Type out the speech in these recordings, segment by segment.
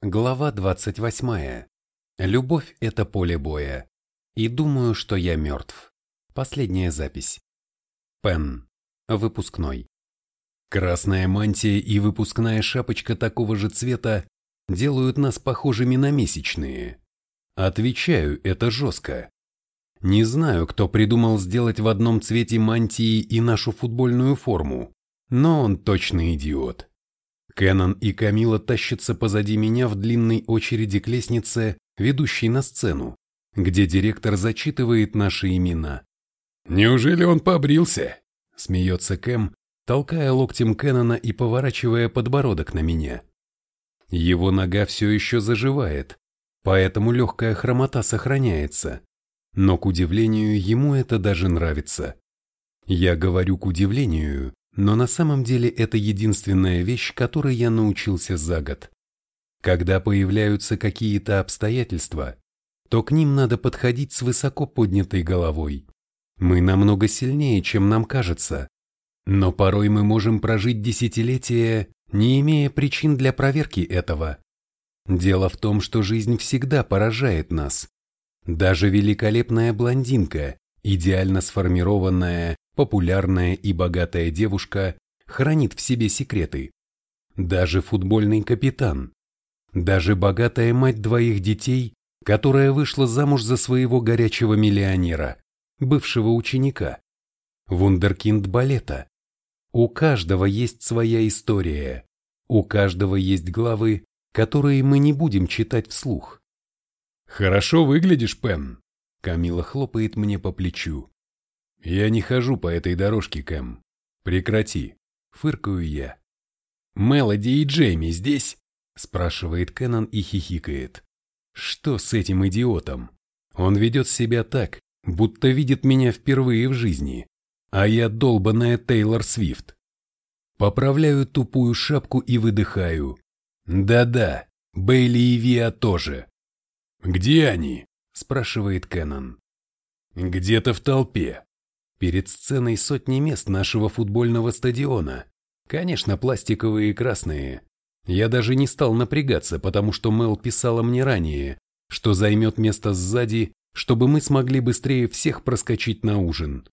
Глава 28. Любовь – это поле боя. И думаю, что я мертв. Последняя запись. Пен. Выпускной. Красная мантия и выпускная шапочка такого же цвета делают нас похожими на месячные. Отвечаю, это жестко. Не знаю, кто придумал сделать в одном цвете мантии и нашу футбольную форму, но он точно идиот. Кэнон и Камила тащатся позади меня в длинной очереди к лестнице, ведущей на сцену, где директор зачитывает наши имена. «Неужели он побрился?» – смеется Кэм, толкая локтем Кэнона и поворачивая подбородок на меня. Его нога все еще заживает, поэтому легкая хромота сохраняется. Но, к удивлению, ему это даже нравится. Я говорю к удивлению, но на самом деле это единственная вещь, которой я научился за год. Когда появляются какие-то обстоятельства, то к ним надо подходить с высоко поднятой головой. Мы намного сильнее, чем нам кажется. Но порой мы можем прожить десятилетия, не имея причин для проверки этого. Дело в том, что жизнь всегда поражает нас. Даже великолепная блондинка, идеально сформированная, популярная и богатая девушка хранит в себе секреты. Даже футбольный капитан. Даже богатая мать двоих детей, которая вышла замуж за своего горячего миллионера, бывшего ученика. Вундеркинд балета. У каждого есть своя история. У каждого есть главы, которые мы не будем читать вслух. «Хорошо выглядишь, Пен», — Камила хлопает мне по плечу. «Я не хожу по этой дорожке, Кэм. Прекрати», — фыркаю я. «Мелоди и Джейми здесь?» — спрашивает Кэнон и хихикает. «Что с этим идиотом? Он ведет себя так, будто видит меня впервые в жизни, а я долбаная Тейлор Свифт. Поправляю тупую шапку и выдыхаю. Да-да, Бейли и Виа тоже. «Где они?» – спрашивает Кэнон. «Где-то в толпе. Перед сценой сотни мест нашего футбольного стадиона. Конечно, пластиковые и красные. Я даже не стал напрягаться, потому что Мел писала мне ранее, что займет место сзади, чтобы мы смогли быстрее всех проскочить на ужин.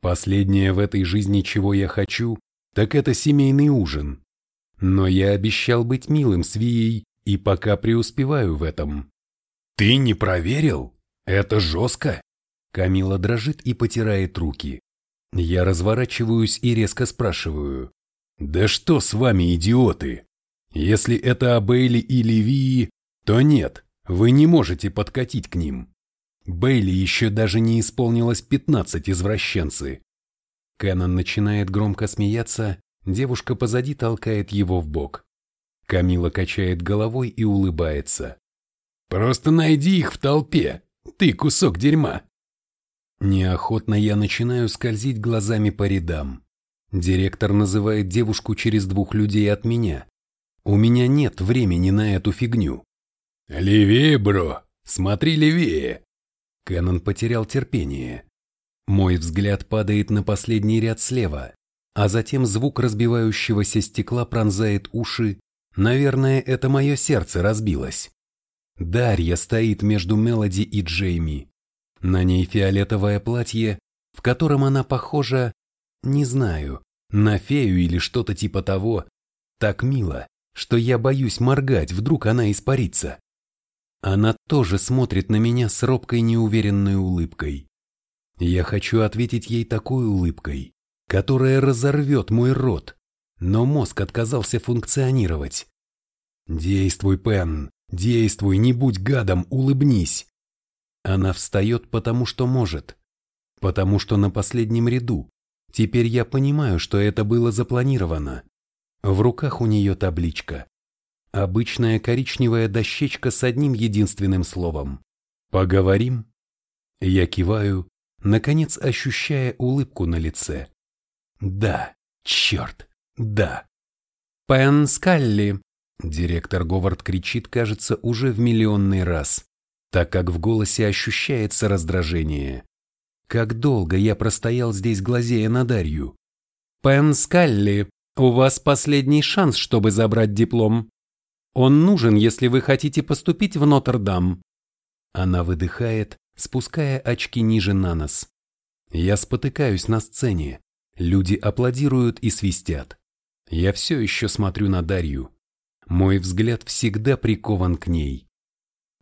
Последнее в этой жизни, чего я хочу, так это семейный ужин. Но я обещал быть милым с Вией и пока преуспеваю в этом. «Ты не проверил? Это жестко!» Камила дрожит и потирает руки. Я разворачиваюсь и резко спрашиваю. «Да что с вами, идиоты? Если это Абейли и Ливии, то нет, вы не можете подкатить к ним. Бейли еще даже не исполнилось пятнадцать извращенцы». Кэнон начинает громко смеяться, девушка позади толкает его в бок. Камила качает головой и улыбается. «Просто найди их в толпе, ты кусок дерьма!» Неохотно я начинаю скользить глазами по рядам. Директор называет девушку через двух людей от меня. У меня нет времени на эту фигню. «Левее, бро! Смотри левее!» Кэнон потерял терпение. Мой взгляд падает на последний ряд слева, а затем звук разбивающегося стекла пронзает уши. Наверное, это мое сердце разбилось. Дарья стоит между Мелоди и Джейми. На ней фиолетовое платье, в котором она похожа, не знаю, на фею или что-то типа того. Так мило, что я боюсь моргать, вдруг она испарится. Она тоже смотрит на меня с робкой неуверенной улыбкой. Я хочу ответить ей такой улыбкой, которая разорвет мой рот, но мозг отказался функционировать. Действуй, Пен, действуй, не будь гадом, улыбнись. Она встает, потому что может. Потому что на последнем ряду. Теперь я понимаю, что это было запланировано. В руках у нее табличка. Обычная коричневая дощечка с одним единственным словом. «Поговорим?» Я киваю, наконец ощущая улыбку на лице. «Да, черт, да!» «Пен Скалли!» Директор Говард кричит, кажется, уже в миллионный раз так как в голосе ощущается раздражение. Как долго я простоял здесь, глазея на Дарью. «Пен Скалли, у вас последний шанс, чтобы забрать диплом». Он нужен, если вы хотите поступить в Нотр-Дам. Она выдыхает, спуская очки ниже на нос. Я спотыкаюсь на сцене. Люди аплодируют и свистят. Я все еще смотрю на Дарью. Мой взгляд всегда прикован к ней.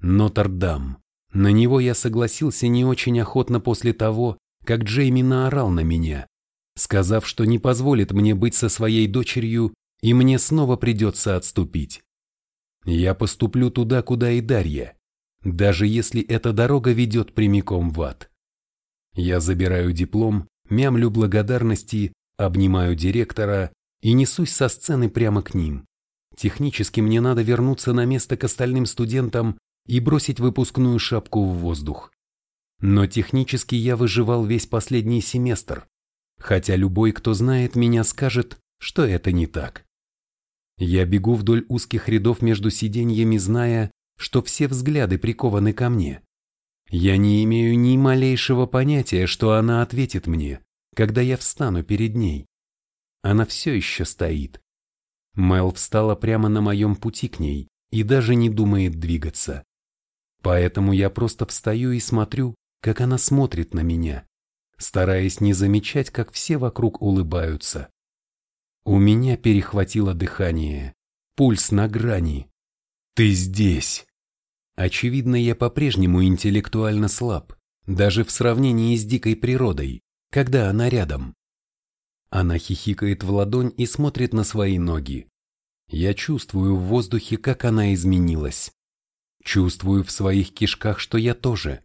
Нотр-Дам. На него я согласился не очень охотно после того, как Джейми наорал на меня, сказав, что не позволит мне быть со своей дочерью, и мне снова придется отступить. Я поступлю туда, куда и Дарья, даже если эта дорога ведет прямиком в ад. Я забираю диплом, мямлю благодарности, обнимаю директора и несусь со сцены прямо к ним. Технически мне надо вернуться на место к остальным студентам и бросить выпускную шапку в воздух. Но технически я выживал весь последний семестр, хотя любой, кто знает меня, скажет, что это не так. Я бегу вдоль узких рядов между сиденьями, зная, что все взгляды прикованы ко мне. Я не имею ни малейшего понятия, что она ответит мне, когда я встану перед ней. Она все еще стоит. Мел встала прямо на моем пути к ней и даже не думает двигаться. Поэтому я просто встаю и смотрю, как она смотрит на меня, стараясь не замечать, как все вокруг улыбаются. У меня перехватило дыхание, пульс на грани. Ты здесь. Очевидно, я по-прежнему интеллектуально слаб, даже в сравнении с дикой природой, когда она рядом. Она хихикает в ладонь и смотрит на свои ноги. Я чувствую в воздухе, как она изменилась. Чувствую в своих кишках, что я тоже.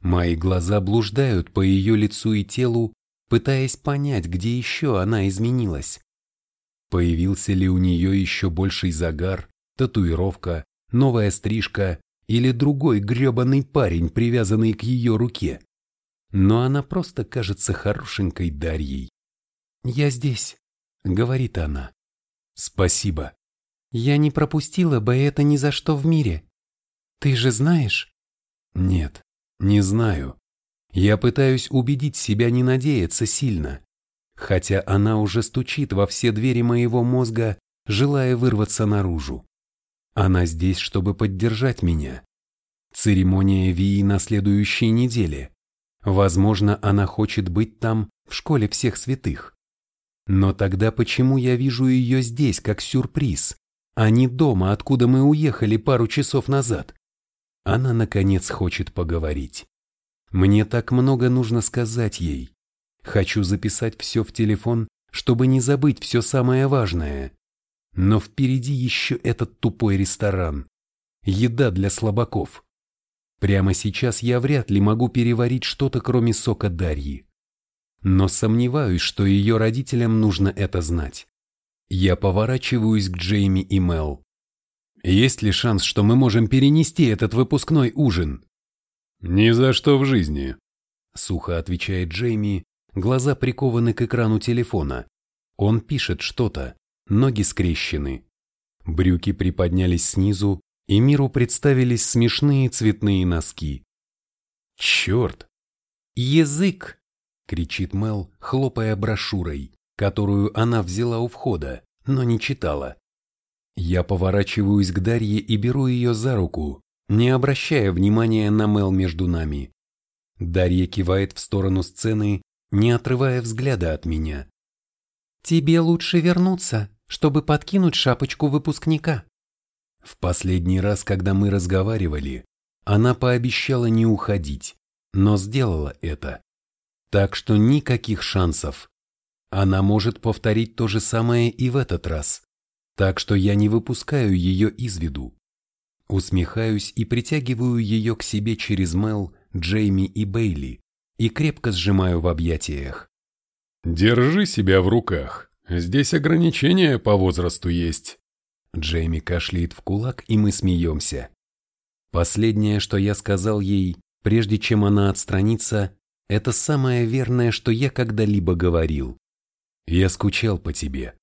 Мои глаза блуждают по ее лицу и телу, пытаясь понять, где еще она изменилась. Появился ли у нее еще больший загар, татуировка, новая стрижка или другой гребаный парень, привязанный к ее руке. Но она просто кажется хорошенькой Дарьей. «Я здесь», — говорит она. «Спасибо. Я не пропустила бы это ни за что в мире. Ты же знаешь? Нет, не знаю. Я пытаюсь убедить себя не надеяться сильно, хотя она уже стучит во все двери моего мозга, желая вырваться наружу. Она здесь, чтобы поддержать меня. Церемония Вии на следующей неделе. Возможно, она хочет быть там, в школе всех святых. Но тогда почему я вижу ее здесь, как сюрприз, а не дома, откуда мы уехали пару часов назад? Она, наконец, хочет поговорить. Мне так много нужно сказать ей. Хочу записать все в телефон, чтобы не забыть все самое важное. Но впереди еще этот тупой ресторан. Еда для слабаков. Прямо сейчас я вряд ли могу переварить что-то, кроме сока Дарьи. Но сомневаюсь, что ее родителям нужно это знать. Я поворачиваюсь к Джейми и Мел. Есть ли шанс, что мы можем перенести этот выпускной ужин? Ни за что в жизни, сухо отвечает Джейми, глаза прикованы к экрану телефона. Он пишет что-то, ноги скрещены. Брюки приподнялись снизу, и миру представились смешные цветные носки. Черт! Язык! кричит Мел, хлопая брошюрой, которую она взяла у входа, но не читала. Я поворачиваюсь к Дарье и беру ее за руку, не обращая внимания на Мел между нами. Дарья кивает в сторону сцены, не отрывая взгляда от меня. «Тебе лучше вернуться, чтобы подкинуть шапочку выпускника». В последний раз, когда мы разговаривали, она пообещала не уходить, но сделала это. Так что никаких шансов. Она может повторить то же самое и в этот раз так что я не выпускаю ее из виду. Усмехаюсь и притягиваю ее к себе через Мел, Джейми и Бейли и крепко сжимаю в объятиях. «Держи себя в руках. Здесь ограничения по возрасту есть». Джейми кашляет в кулак, и мы смеемся. Последнее, что я сказал ей, прежде чем она отстранится, это самое верное, что я когда-либо говорил. Я скучал по тебе.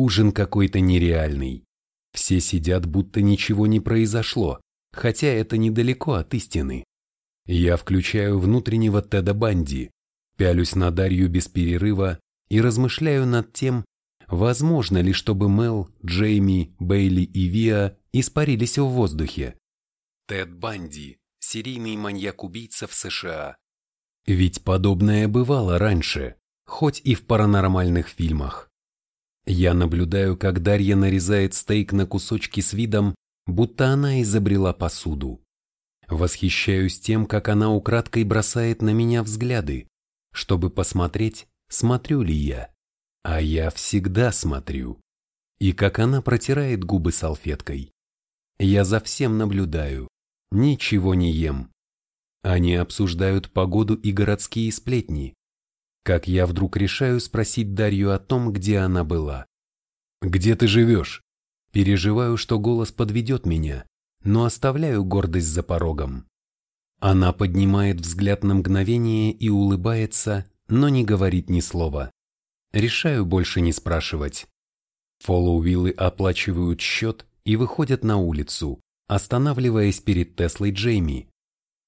Ужин какой-то нереальный. Все сидят, будто ничего не произошло, хотя это недалеко от истины. Я включаю внутреннего Теда Банди, пялюсь на Дарью без перерыва и размышляю над тем, возможно ли, чтобы Мел, Джейми, Бейли и Виа испарились в воздухе. Тед Банди, серийный маньяк-убийца в США. Ведь подобное бывало раньше, хоть и в паранормальных фильмах. Я наблюдаю, как Дарья нарезает стейк на кусочки с видом, будто она изобрела посуду. Восхищаюсь тем, как она украдкой бросает на меня взгляды, чтобы посмотреть, смотрю ли я. А я всегда смотрю. И как она протирает губы салфеткой. Я за всем наблюдаю, ничего не ем. Они обсуждают погоду и городские сплетни. Как я вдруг решаю спросить Дарью о том, где она была. «Где ты живешь?» Переживаю, что голос подведет меня, но оставляю гордость за порогом. Она поднимает взгляд на мгновение и улыбается, но не говорит ни слова. Решаю больше не спрашивать. Фоллоуиллы оплачивают счет и выходят на улицу, останавливаясь перед Теслой Джейми.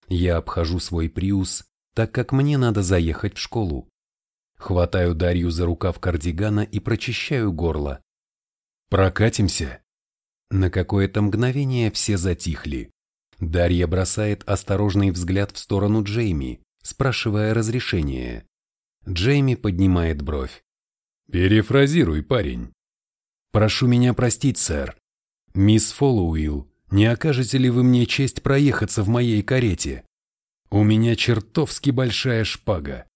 Я обхожу свой Приус, так как мне надо заехать в школу. Хватаю Дарью за рукав кардигана и прочищаю горло. «Прокатимся?» На какое-то мгновение все затихли. Дарья бросает осторожный взгляд в сторону Джейми, спрашивая разрешения. Джейми поднимает бровь. «Перефразируй, парень». «Прошу меня простить, сэр. Мисс Фоллоуилл, не окажете ли вы мне честь проехаться в моей карете? У меня чертовски большая шпага».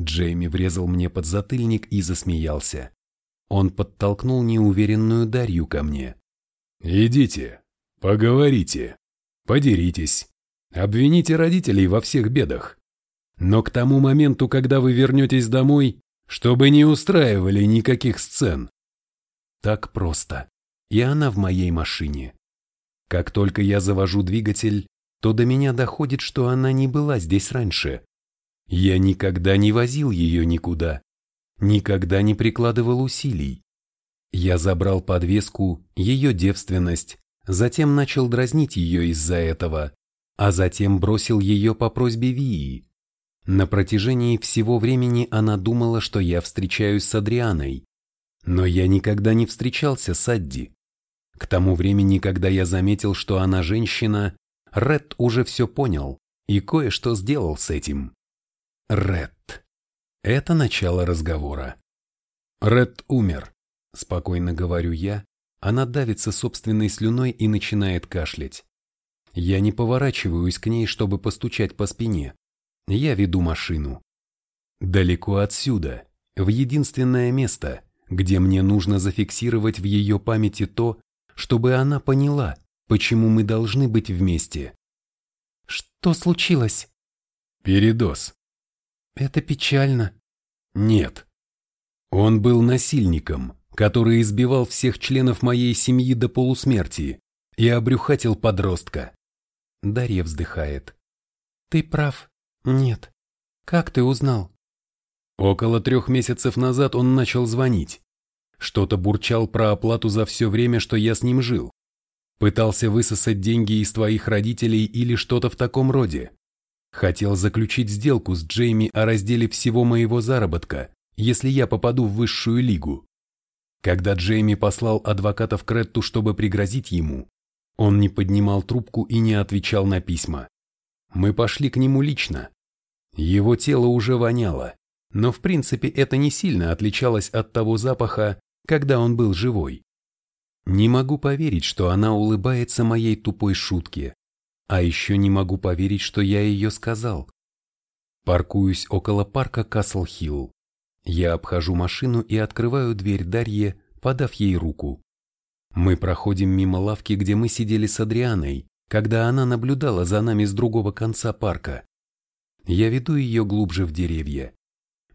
Джейми врезал мне под затыльник и засмеялся. Он подтолкнул неуверенную Дарью ко мне. «Идите, поговорите, подеритесь, обвините родителей во всех бедах. Но к тому моменту, когда вы вернетесь домой, чтобы не устраивали никаких сцен». Так просто. И она в моей машине. Как только я завожу двигатель, то до меня доходит, что она не была здесь раньше. Я никогда не возил ее никуда никогда не прикладывал усилий. Я забрал подвеску, ее девственность, затем начал дразнить ее из-за этого, а затем бросил ее по просьбе Вии. На протяжении всего времени она думала, что я встречаюсь с Адрианой. Но я никогда не встречался с Адди. К тому времени, когда я заметил, что она женщина, Ред уже все понял и кое-что сделал с этим. Ред. Это начало разговора. Ред умер, спокойно говорю я, она давится собственной слюной и начинает кашлять. Я не поворачиваюсь к ней, чтобы постучать по спине. Я веду машину. Далеко отсюда, в единственное место, где мне нужно зафиксировать в ее памяти то, чтобы она поняла, почему мы должны быть вместе. Что случилось? Передоз. Это печально. Нет. Он был насильником, который избивал всех членов моей семьи до полусмерти и обрюхатил подростка. Дарья вздыхает. Ты прав. Нет. Как ты узнал? Около трех месяцев назад он начал звонить. Что-то бурчал про оплату за все время, что я с ним жил. Пытался высосать деньги из твоих родителей или что-то в таком роде. Хотел заключить сделку с Джейми о разделе всего моего заработка, если я попаду в высшую лигу. Когда Джейми послал адвоката в Кретту, чтобы пригрозить ему, он не поднимал трубку и не отвечал на письма. Мы пошли к нему лично. Его тело уже воняло, но в принципе это не сильно отличалось от того запаха, когда он был живой. Не могу поверить, что она улыбается моей тупой шутке, а еще не могу поверить, что я ее сказал. Паркуюсь около парка Касл-Хилл. Я обхожу машину и открываю дверь Дарье, подав ей руку. Мы проходим мимо лавки, где мы сидели с Адрианой, когда она наблюдала за нами с другого конца парка. Я веду ее глубже в деревья.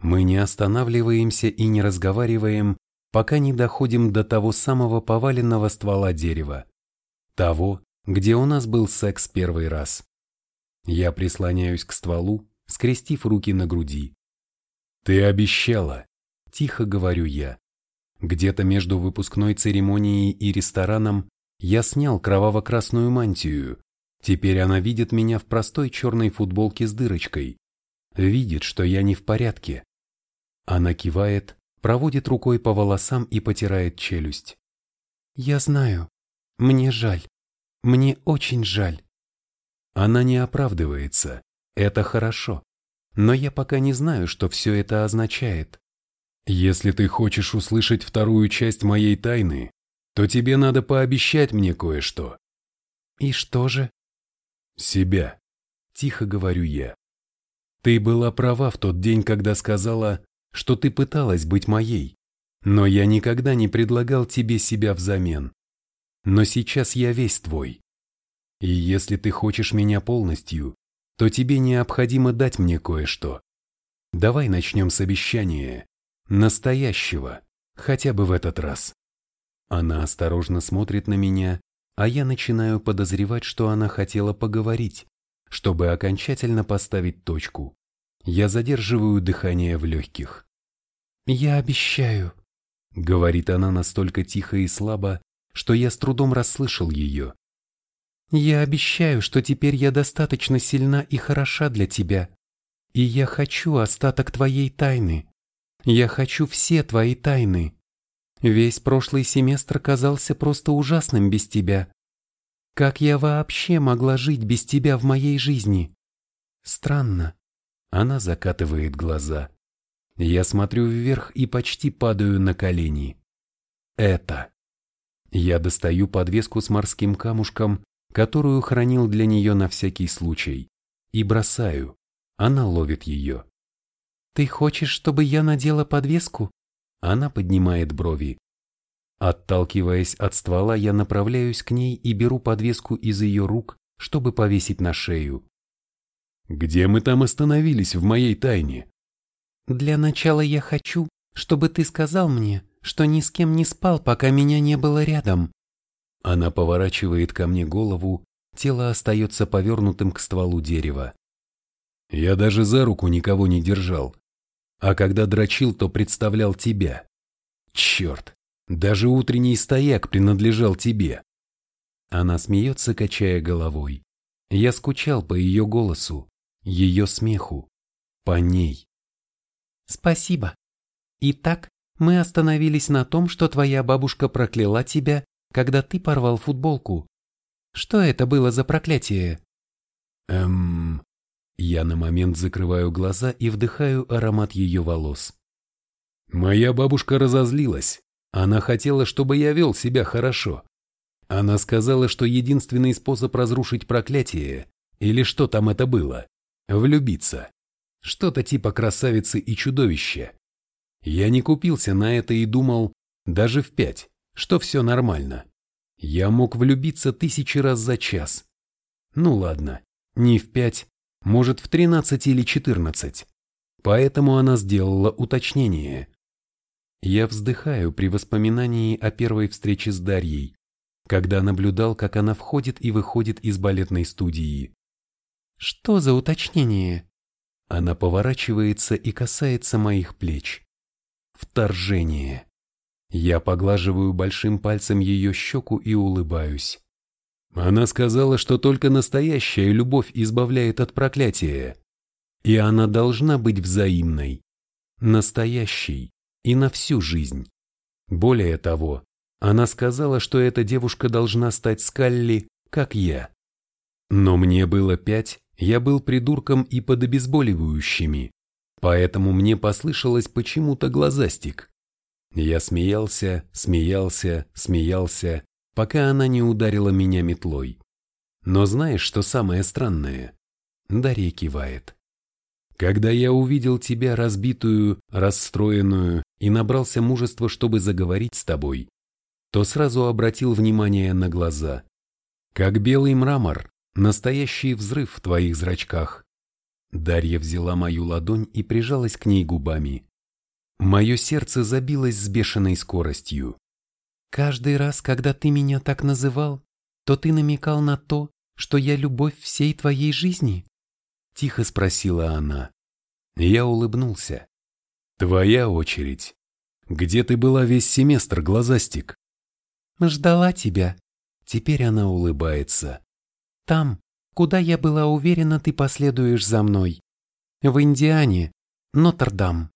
Мы не останавливаемся и не разговариваем, пока не доходим до того самого поваленного ствола дерева. Того, где у нас был секс первый раз. Я прислоняюсь к стволу, скрестив руки на груди. «Ты обещала», – тихо говорю я. Где-то между выпускной церемонией и рестораном я снял кроваво-красную мантию. Теперь она видит меня в простой черной футболке с дырочкой. Видит, что я не в порядке. Она кивает, проводит рукой по волосам и потирает челюсть. «Я знаю. Мне жаль. Мне очень жаль». Она не оправдывается. Это хорошо. Но я пока не знаю, что все это означает. Если ты хочешь услышать вторую часть моей тайны, то тебе надо пообещать мне кое-что. И что же? Себя. Тихо говорю я. Ты была права в тот день, когда сказала, что ты пыталась быть моей, но я никогда не предлагал тебе себя взамен. Но сейчас я весь твой. И если ты хочешь меня полностью, то тебе необходимо дать мне кое-что. Давай начнем с обещания. Настоящего, хотя бы в этот раз. Она осторожно смотрит на меня, а я начинаю подозревать, что она хотела поговорить, чтобы окончательно поставить точку. Я задерживаю дыхание в легких. «Я обещаю», — говорит она настолько тихо и слабо, что я с трудом расслышал ее. «Я обещаю, что теперь я достаточно сильна и хороша для тебя, и я хочу остаток твоей тайны. Я хочу все твои тайны. Весь прошлый семестр казался просто ужасным без тебя. Как я вообще могла жить без тебя в моей жизни? Странно. Она закатывает глаза. Я смотрю вверх и почти падаю на колени. Это. Я достаю подвеску с морским камушком, которую хранил для нее на всякий случай, и бросаю. Она ловит ее. «Ты хочешь, чтобы я надела подвеску?» Она поднимает брови. Отталкиваясь от ствола, я направляюсь к ней и беру подвеску из ее рук, чтобы повесить на шею. «Где мы там остановились в моей тайне?» Для начала я хочу, чтобы ты сказал мне, что ни с кем не спал, пока меня не было рядом. Она поворачивает ко мне голову, тело остается повернутым к стволу дерева. Я даже за руку никого не держал. А когда дрочил, то представлял тебя. Черт, даже утренний стояк принадлежал тебе. Она смеется, качая головой. Я скучал по ее голосу, ее смеху, по ней. Спасибо. Итак, мы остановились на том, что твоя бабушка прокляла тебя, когда ты порвал футболку. Что это было за проклятие? Эм... Я на момент закрываю глаза и вдыхаю аромат ее волос. Моя бабушка разозлилась. Она хотела, чтобы я вел себя хорошо. Она сказала, что единственный способ разрушить проклятие, или что там это было, влюбиться. Что-то типа красавицы и чудовища. Я не купился на это и думал, даже в пять, что все нормально. Я мог влюбиться тысячи раз за час. Ну ладно, не в пять, может в тринадцать или четырнадцать. Поэтому она сделала уточнение. Я вздыхаю при воспоминании о первой встрече с Дарьей, когда наблюдал, как она входит и выходит из балетной студии. Что за уточнение? Она поворачивается и касается моих плеч. Вторжение. Я поглаживаю большим пальцем ее щеку и улыбаюсь. Она сказала, что только настоящая любовь избавляет от проклятия. И она должна быть взаимной. Настоящей. И на всю жизнь. Более того, она сказала, что эта девушка должна стать Скалли, как я. Но мне было пять, я был придурком и под обезболивающими, поэтому мне послышалось почему-то глазастик. Я смеялся, смеялся, смеялся, пока она не ударила меня метлой. Но знаешь, что самое странное? Дарья кивает. Когда я увидел тебя разбитую, расстроенную и набрался мужества, чтобы заговорить с тобой, то сразу обратил внимание на глаза. Как белый мрамор, Настоящий взрыв в твоих зрачках. Дарья взяла мою ладонь и прижалась к ней губами. Мое сердце забилось с бешеной скоростью. Каждый раз, когда ты меня так называл, то ты намекал на то, что я любовь всей твоей жизни? Тихо спросила она. Я улыбнулся. Твоя очередь. Где ты была весь семестр, глазастик? Ждала тебя. Теперь она улыбается. Там, куда я была уверена, ты последуешь за мной. В Индиане, Нотр-Дам.